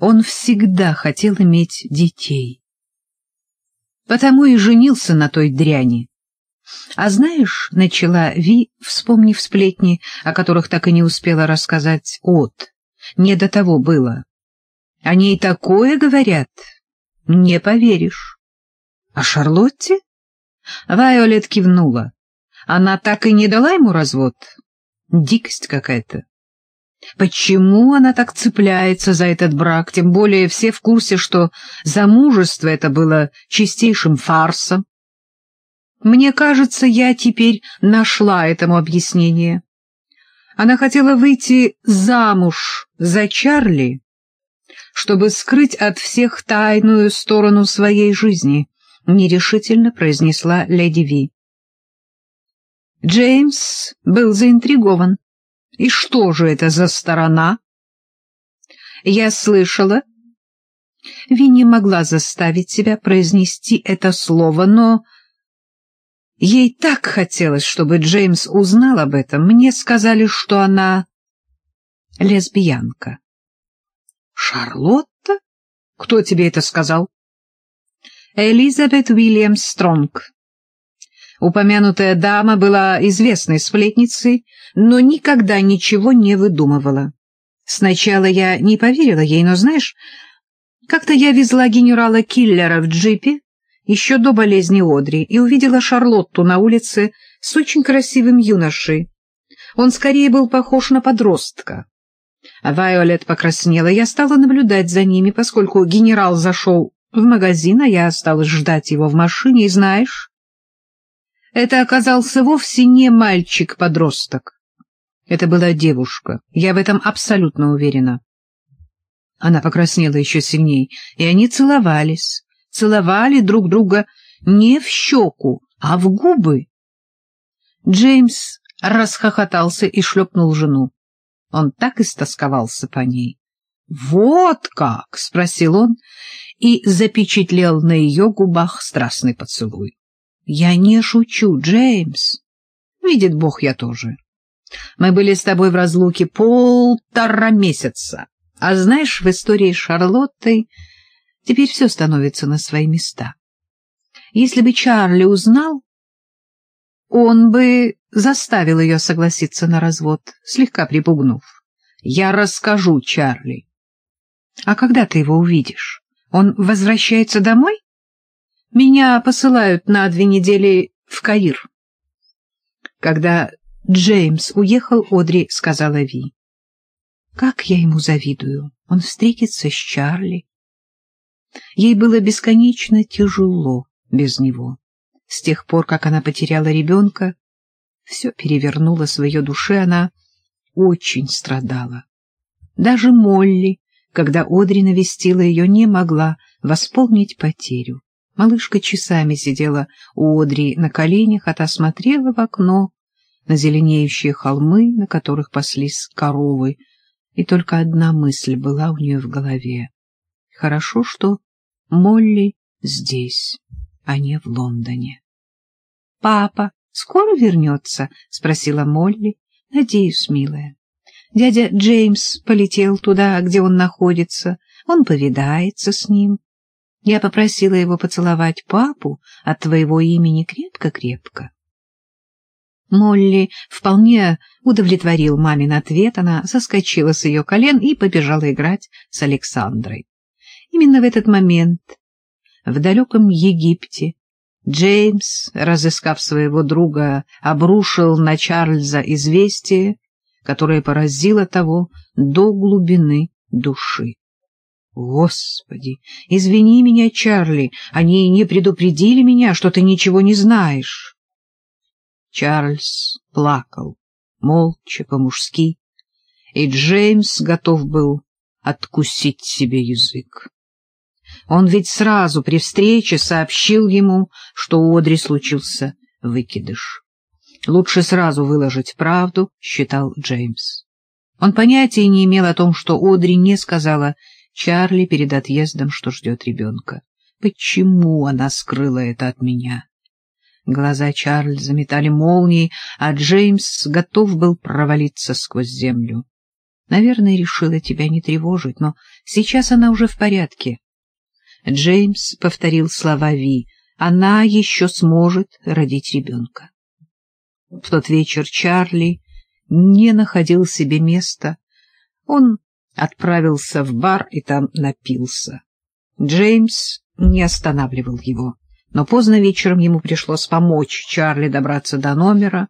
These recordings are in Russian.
Он всегда хотел иметь детей. Потому и женился на той дряни. А знаешь, начала Ви, вспомнив сплетни, о которых так и не успела рассказать от. Не до того было. Они и такое говорят. Не поверишь. А Шарлотте? Вайолет кивнула. Она так и не дала ему развод. Дикость какая-то. Почему она так цепляется за этот брак? Тем более все в курсе, что замужество это было чистейшим фарсом. Мне кажется, я теперь нашла этому объяснение. Она хотела выйти замуж за Чарли, чтобы скрыть от всех тайную сторону своей жизни, нерешительно произнесла леди Ви. Джеймс был заинтригован. И что же это за сторона? Я слышала. Ви не могла заставить себя произнести это слово, но ей так хотелось, чтобы Джеймс узнал об этом. Мне сказали, что она лесбиянка. Шарлотта? Кто тебе это сказал? Элизабет Уильямс Стронг. Упомянутая дама была известной сплетницей, но никогда ничего не выдумывала. Сначала я не поверила ей, но, знаешь, как-то я везла генерала Киллера в джипе еще до болезни Одри и увидела Шарлотту на улице с очень красивым юношей. Он скорее был похож на подростка. Вайолет покраснела. Я стала наблюдать за ними, поскольку генерал зашел в магазин, а я осталась ждать его в машине, и знаешь... Это оказался вовсе не мальчик-подросток. Это была девушка. Я в этом абсолютно уверена. Она покраснела еще сильней, и они целовались. Целовали друг друга не в щеку, а в губы. Джеймс расхохотался и шлепнул жену. Он так истосковался по ней. «Вот как!» — спросил он и запечатлел на ее губах страстный поцелуй. Я не шучу, Джеймс. Видит Бог, я тоже. Мы были с тобой в разлуке полтора месяца. А знаешь, в истории с Шарлоттой теперь все становится на свои места. Если бы Чарли узнал, он бы заставил ее согласиться на развод, слегка припугнув. Я расскажу Чарли. А когда ты его увидишь? Он возвращается домой? Меня посылают на две недели в Каир. Когда Джеймс уехал, Одри сказала Ви. Как я ему завидую. Он встретится с Чарли. Ей было бесконечно тяжело без него. С тех пор, как она потеряла ребенка, все перевернулось в ее душе, она очень страдала. Даже Молли, когда Одри навестила ее, не могла восполнить потерю. Малышка часами сидела у Одри на коленях, а в окно на зеленеющие холмы, на которых паслись коровы, и только одна мысль была у нее в голове. Хорошо, что Молли здесь, а не в Лондоне. — Папа скоро вернется? — спросила Молли. — Надеюсь, милая. Дядя Джеймс полетел туда, где он находится. Он повидается с ним. Я попросила его поцеловать папу от твоего имени крепко-крепко. Молли вполне удовлетворил мамин ответ. Она соскочила с ее колен и побежала играть с Александрой. Именно в этот момент в далеком Египте Джеймс, разыскав своего друга, обрушил на Чарльза известие, которое поразило того до глубины души. Господи, извини меня, Чарли, они не предупредили меня, что ты ничего не знаешь. Чарльз плакал, молча, по-мужски, и Джеймс готов был откусить себе язык. Он ведь сразу при встрече сообщил ему, что у Одри случился выкидыш. Лучше сразу выложить правду, считал Джеймс. Он понятия не имел о том, что Одри не сказала Чарли перед отъездом, что ждет ребенка. Почему она скрыла это от меня? Глаза Чарльза метали молнии, а Джеймс готов был провалиться сквозь землю. Наверное, решила тебя не тревожить, но сейчас она уже в порядке. Джеймс повторил слова Ви. Она еще сможет родить ребенка. В тот вечер Чарли не находил себе места. Он отправился в бар и там напился. Джеймс не останавливал его, но поздно вечером ему пришлось помочь Чарли добраться до номера,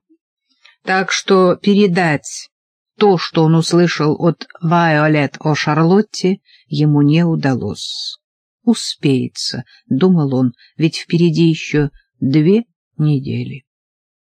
так что передать то, что он услышал от Вайолет о Шарлотте, ему не удалось. «Успеется», — думал он, — «ведь впереди еще две недели».